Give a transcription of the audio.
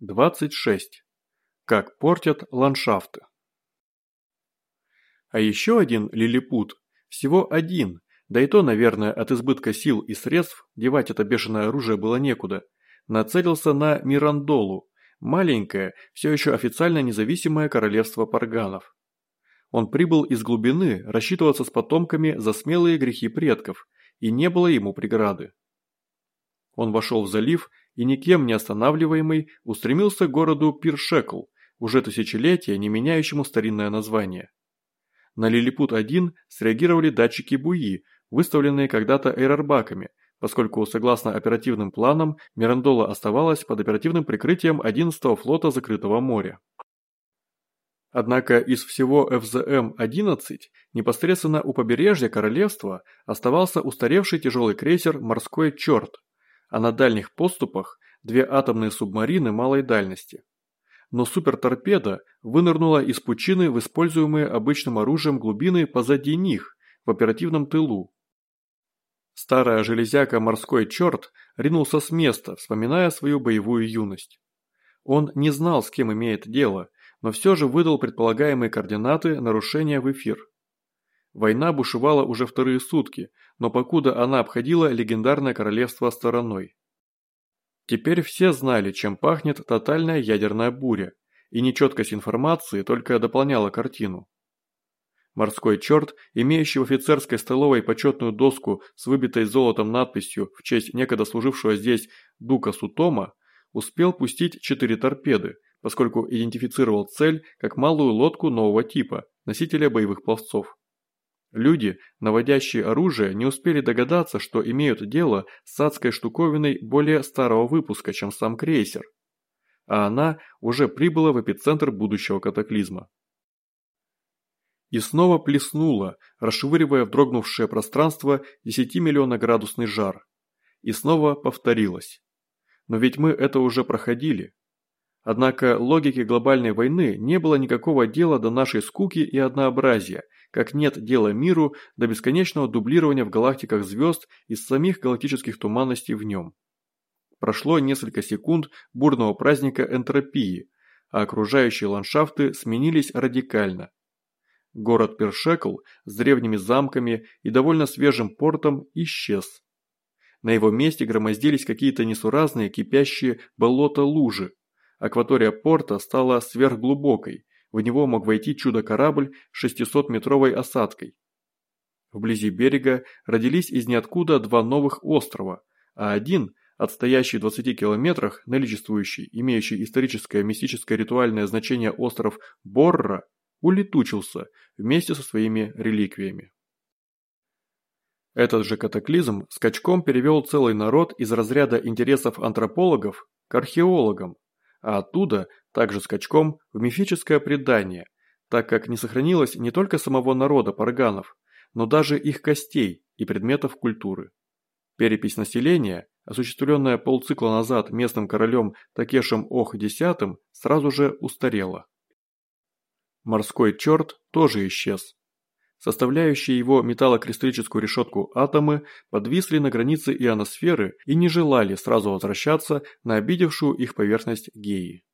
26. Как портят ландшафты. А еще один лилипут, всего один, да и то, наверное, от избытка сил и средств, девать это бешеное оружие было некуда, нацелился на Мирандолу, маленькое, все еще официально независимое королевство парганов. Он прибыл из глубины рассчитываться с потомками за смелые грехи предков, и не было ему преграды. Он вошел в залив и никем не останавливаемый устремился к городу Пиршекл, уже тысячелетия не меняющему старинное название. На Лилипут-1 среагировали датчики буи, выставленные когда-то эйрорбаками, поскольку, согласно оперативным планам, Мирандола оставалась под оперативным прикрытием 11-го флота закрытого моря. Однако из всего ФЗМ-11 непосредственно у побережья королевства оставался устаревший тяжелый крейсер «Морской черт», а на дальних поступах две атомные субмарины малой дальности. Но суперторпеда вынырнула из пучины в используемые обычным оружием глубины позади них, в оперативном тылу. Старая железяка «Морской черт» ринулся с места, вспоминая свою боевую юность. Он не знал, с кем имеет дело, но все же выдал предполагаемые координаты нарушения в эфир. Война бушевала уже вторые сутки, но покуда она обходила легендарное королевство стороной. Теперь все знали, чем пахнет тотальная ядерная буря, и нечеткость информации только дополняла картину. Морской черт, имеющий в офицерской столовой почетную доску с выбитой золотом надписью в честь некогда служившего здесь Дука Сутома, успел пустить четыре торпеды, поскольку идентифицировал цель как малую лодку нового типа, носителя боевых пловцов. Люди, наводящие оружие, не успели догадаться, что имеют дело с адской штуковиной более старого выпуска, чем сам крейсер. А она уже прибыла в эпицентр будущего катаклизма. И снова плеснула, расшвыривая в дрогнувшее пространство 10 миллиона градусный жар. И снова повторилось. Но ведь мы это уже проходили. Однако логике глобальной войны не было никакого дела до нашей скуки и однообразия, как нет дела миру до бесконечного дублирования в галактиках звезд из самих галактических туманностей в нем. Прошло несколько секунд бурного праздника энтропии, а окружающие ландшафты сменились радикально. Город Першекл с древними замками и довольно свежим портом исчез. На его месте громоздились какие-то несуразные кипящие болота-лужи, Акватория порта стала сверхглубокой, в него мог войти чудо-корабль с 600-метровой осадкой. Вблизи берега родились из ниоткуда два новых острова, а один, отстоящий в 20 километрах, наличествующий, имеющий историческое мистическое ритуальное значение остров Борра, улетучился вместе со своими реликвиями. Этот же катаклизм скачком перевел целый народ из разряда интересов антропологов к археологам, а оттуда, также скачком, в мифическое предание, так как не сохранилось не только самого народа парганов, но даже их костей и предметов культуры. Перепись населения, осуществленная полцикла назад местным королем Такешем Ох X, сразу же устарела. Морской черт тоже исчез. Составляющие его металлокристаллическую решетку атомы подвисли на границе ионосферы и не желали сразу возвращаться на обидевшую их поверхность геи.